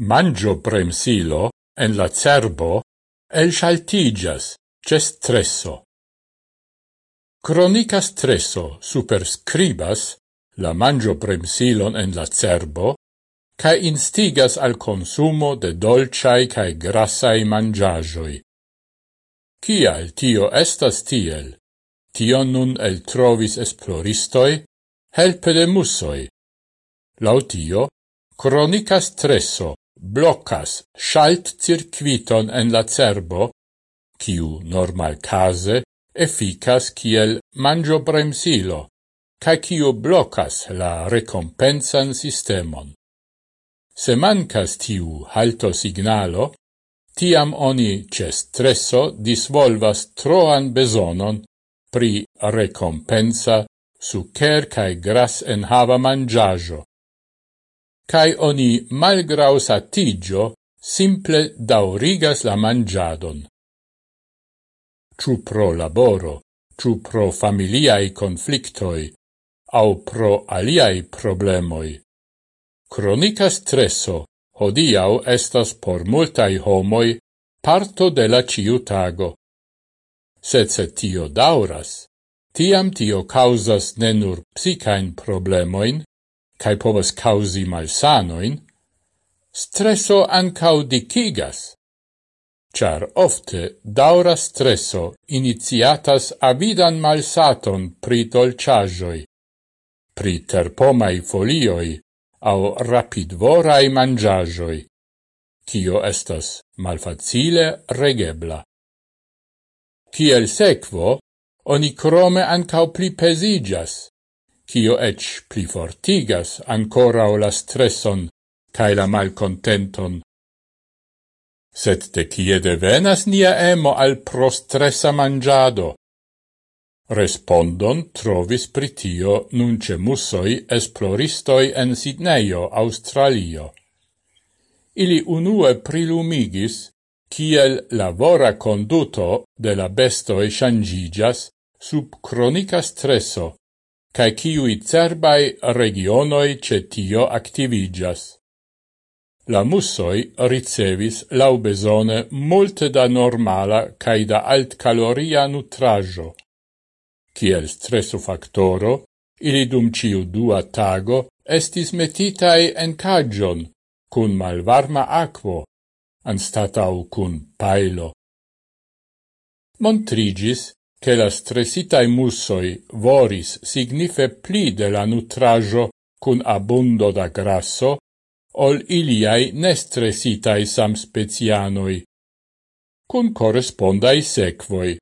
mangio premsilo en la cerbo el shaltigas ce stresso. Cronica stresso superscribas la mangio premsilon en la cerbo ca instigas al consumo de dolciai cae grassai mangiagioi. Cial tio estas tiel? Tion nun el trovis esploristoi, helpe de musoi. Lautio, cronica stresso blocas schalt circuiton en la cerbo, quiu normal case efficas kiel mangio bremsilo, ca quiu blocas la recompensan sistemon. Se mancas tiu halto signalo, tiam oni ce stresso disvolvas troan besonon pri recompensa sucer cae gras en hava mangiajo, cae oni malgrau atigio simple daurigas la mangiadon. Ciu pro laboro, ciu pro familiae conflictoi, au pro aliai problemoi. Cronica stresso hodiau estas por multai homoi parto de la ciutago. Sed se tio dauras, tiam tio causas nenur psicain problemoin, cae povas causi malsanoin, streso ancau dicigas, char ofte daura streso iniziatas avidan malsaton pri dolciagioi, pri terpomai folioi au rapidvorai mangiagioi, cio estas malfacile regebla. Ciel sequo, oni crome ancau pli pesigas, cio ec pli fortigas ancora o la stresson cae la malcontenton. Sed de cie venas nia emo al prostressa mangiado? Respondon trovis pritio nunce mussoi esploristoi en Sidneio, Australio. Ili unue prilumigis kiel lavora conduto de la bestoi shangigas sub cronica stresso, cae ciui cerbai regionoi cetio activigas. La mussoi ricevis laubesone multe da normala cae da altcaloria nutrajo. Ciel stresso factoro, ili dum ciu dua tago estis metitai en cagion, cun malvarma aquo, anstatau cun pailo. Montrigis che la stressitae mussoi voris signife pli de la nutrajo cun abundo da grasso, ol iliai nestressitae samspezianoi, cun correspondai sequoi.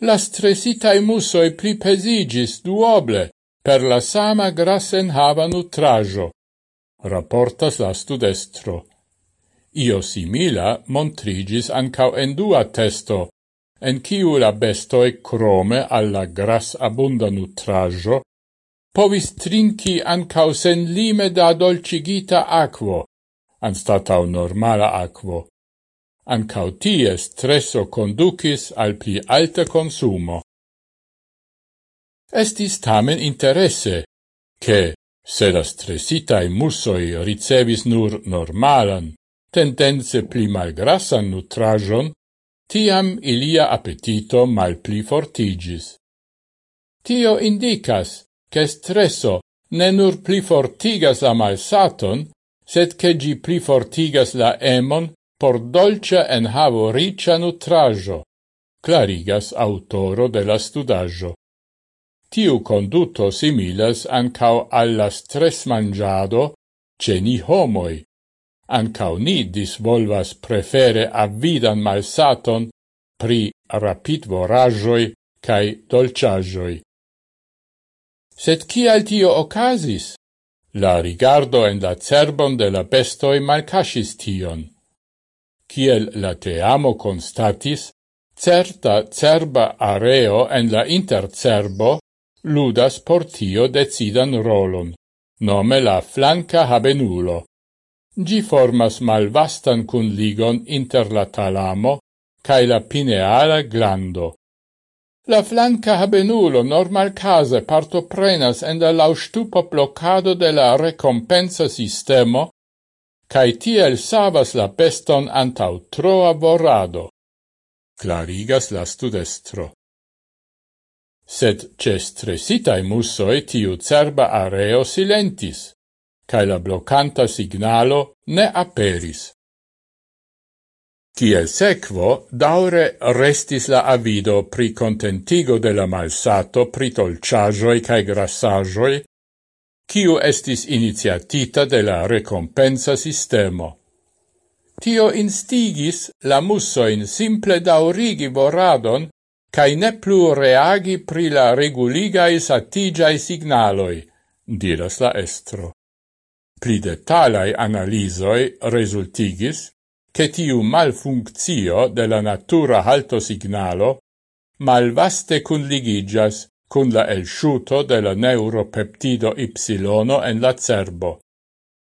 La stressitae mussoi pripesigis duoble per la sama grassen hava nutrajo, rapportas la studestro. Io simila montrigis ancau en dua testo, en ciu la bestoi crome alla gras abunda nutrajo, povis trinci ancau sen lime da dolcigita aquo, anstatau normala aquo. Ancau tie stresso conducis al pli alta consumo. Estis tamen interesse, che, se la stressitae musoi ricevis nur normalan, tendenze pli malgrassan nutrajon, tiam ilia appetito mal pli fortigis. Tio indicas che stresso ne nur pli fortigas la malsaton, sed che gi pli fortigas la emon por dolcia enhavo ricia nutrajo, clarigas autoro de la studaggio. Tiu conduto similas ancao alla stress mangiado ce ni homoi, ancau ni disvolvas prefere avvidan malsaton pri rapid vorajoi cae dolciajoi. Sed cial tio ocasis? La rigardo en la cerbon de la bestoi malcasis tion. Ciel la teamo constatis, certa cerba areo en la intercerbo ludas por tio decidan rolon, nome la flanca habenulo, Gi formas malvastan cunligon inter la talamo cae la pineala glando. La flanca habenulo normal case partoprenas en la laustupo blocado de la recompensa sistemo cae tiel savas la peston antau troa vorado, clarigas la studestro. Sed ce stressitae mussoi tiu cerba areo silentis cae la blocanta signalo ne aperis. Ciel sequo daure restis la avido pri contentigo de la malsato pri tolciagioi cae grassagioi, ciu estis iniziatita de la recompensa sistemo. Tio instigis la mussoin simple daurigi voradon cae ne plu reagi pri la reguligai satigiai signaloi, diras la estro. Pli detalai analisoi resultigis che tiu malfunkcio de la natura haltosignalo malvaste kunligiĝas cun la elsciuto de la neuropeptido Y en la cerbo.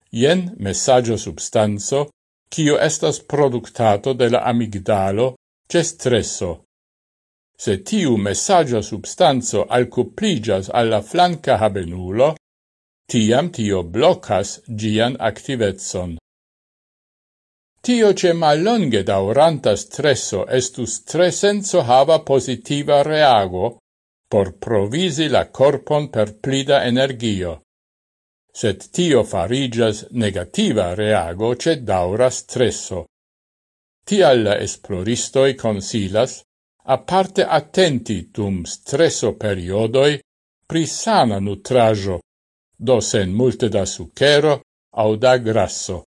Jen messaggio substanzo, kio estas productato de la amigdalo ce stresso. Se tiu messaggio substanzo alcupligas alla flanca habenulo, Tiam tio blocas gian activetson. Tio ce mallonge dauranta stresso estus stresenso hava positiva reago por provisi la corpon per plida energio. Sed tio farigas negativa reago ce daura stresso. Tial la esploristoi consilas aparte attenti dum stresso periodoi pri sana nutrajo do sen multe da sucero au da grasso.